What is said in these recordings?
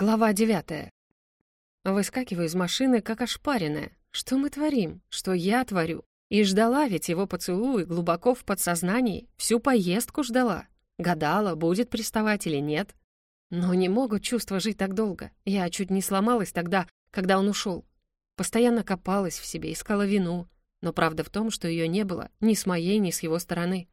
Глава девятая. Выскакиваю из машины, как ошпаренная. Что мы творим? Что я творю? И ждала ведь его поцелуй глубоко в подсознании. Всю поездку ждала. Гадала, будет приставать или нет. Но не могут чувства жить так долго. Я чуть не сломалась тогда, когда он ушел. Постоянно копалась в себе, искала вину. Но правда в том, что ее не было ни с моей, ни с его стороны.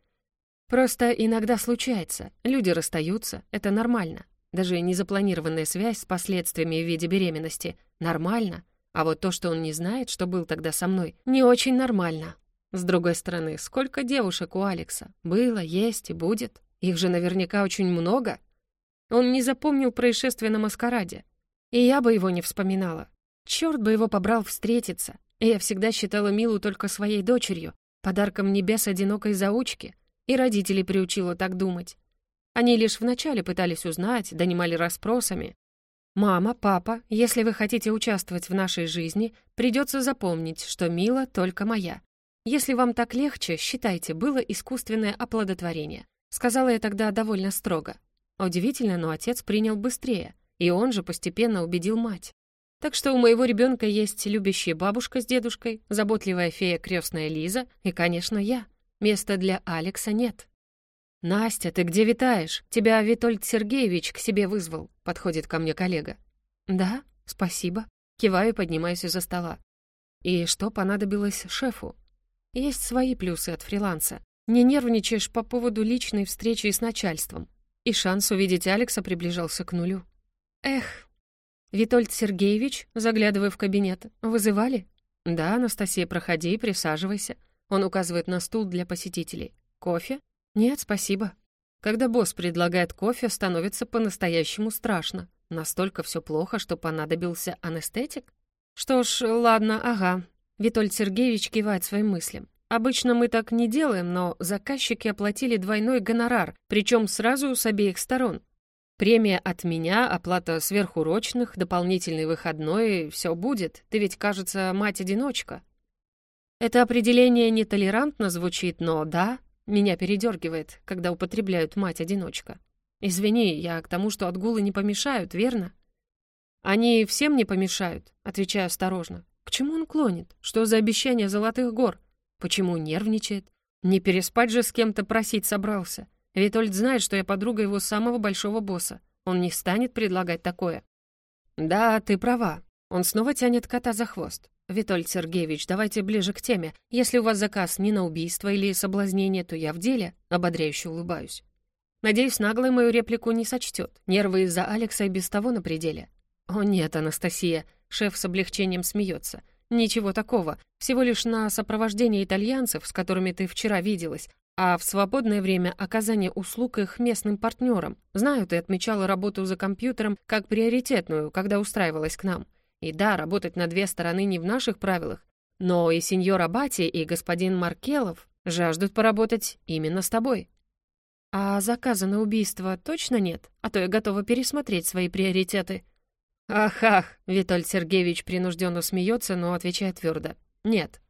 Просто иногда случается. Люди расстаются, это нормально. Даже незапланированная связь с последствиями в виде беременности нормально, а вот то, что он не знает, что был тогда со мной, не очень нормально. С другой стороны, сколько девушек у Алекса? Было, есть и будет. Их же наверняка очень много. Он не запомнил происшествие на маскараде. И я бы его не вспоминала. Черт бы его побрал встретиться. Я всегда считала Милу только своей дочерью, подарком небес одинокой заучки, и родителей приучила так думать. Они лишь вначале пытались узнать, донимали расспросами. «Мама, папа, если вы хотите участвовать в нашей жизни, придется запомнить, что Мила только моя. Если вам так легче, считайте, было искусственное оплодотворение». Сказала я тогда довольно строго. Удивительно, но отец принял быстрее, и он же постепенно убедил мать. Так что у моего ребенка есть любящая бабушка с дедушкой, заботливая фея крестная Лиза и, конечно, я. Места для Алекса нет. «Настя, ты где витаешь? Тебя Витольд Сергеевич к себе вызвал», — подходит ко мне коллега. «Да, спасибо». Киваю и поднимаюсь из-за стола. «И что понадобилось шефу?» «Есть свои плюсы от фриланса. Не нервничаешь по поводу личной встречи с начальством. И шанс увидеть Алекса приближался к нулю». «Эх». «Витольд Сергеевич, заглядывая в кабинет, вызывали?» «Да, Анастасия, проходи и присаживайся». Он указывает на стул для посетителей. «Кофе?» «Нет, спасибо». Когда босс предлагает кофе, становится по-настоящему страшно. Настолько все плохо, что понадобился анестетик? Что ж, ладно, ага. Витольд Сергеевич кивает своим мыслям. Обычно мы так не делаем, но заказчики оплатили двойной гонорар, причем сразу с обеих сторон. Премия от меня, оплата сверхурочных, дополнительный выходной, все будет. Ты ведь, кажется, мать-одиночка. Это определение нетолерантно звучит, но да, меня передергивает, когда употребляют мать-одиночка. Извини, я к тому, что отгулы не помешают, верно? Они всем не помешают, отвечаю осторожно. К чему он клонит? Что за обещание золотых гор? Почему нервничает? Не переспать же с кем-то просить собрался. Витольд знает, что я подруга его самого большого босса. Он не станет предлагать такое. Да, ты права. Он снова тянет кота за хвост. «Витольд Сергеевич, давайте ближе к теме. Если у вас заказ не на убийство или соблазнение, то я в деле», — ободряюще улыбаюсь. Надеюсь, наглый мою реплику не сочтет. Нервы из-за Алекса и без того на пределе. «О нет, Анастасия», — шеф с облегчением смеется. «Ничего такого. Всего лишь на сопровождение итальянцев, с которыми ты вчера виделась, а в свободное время оказание услуг их местным партнерам. Знаю, ты отмечала работу за компьютером как приоритетную, когда устраивалась к нам. И да, работать на две стороны не в наших правилах, но и сеньор Абати, и господин Маркелов жаждут поработать именно с тобой. А заказа на убийство точно нет? А то я готова пересмотреть свои приоритеты. Ах-ах, Витольд Сергеевич принужденно смеется, но отвечает твердо. Нет.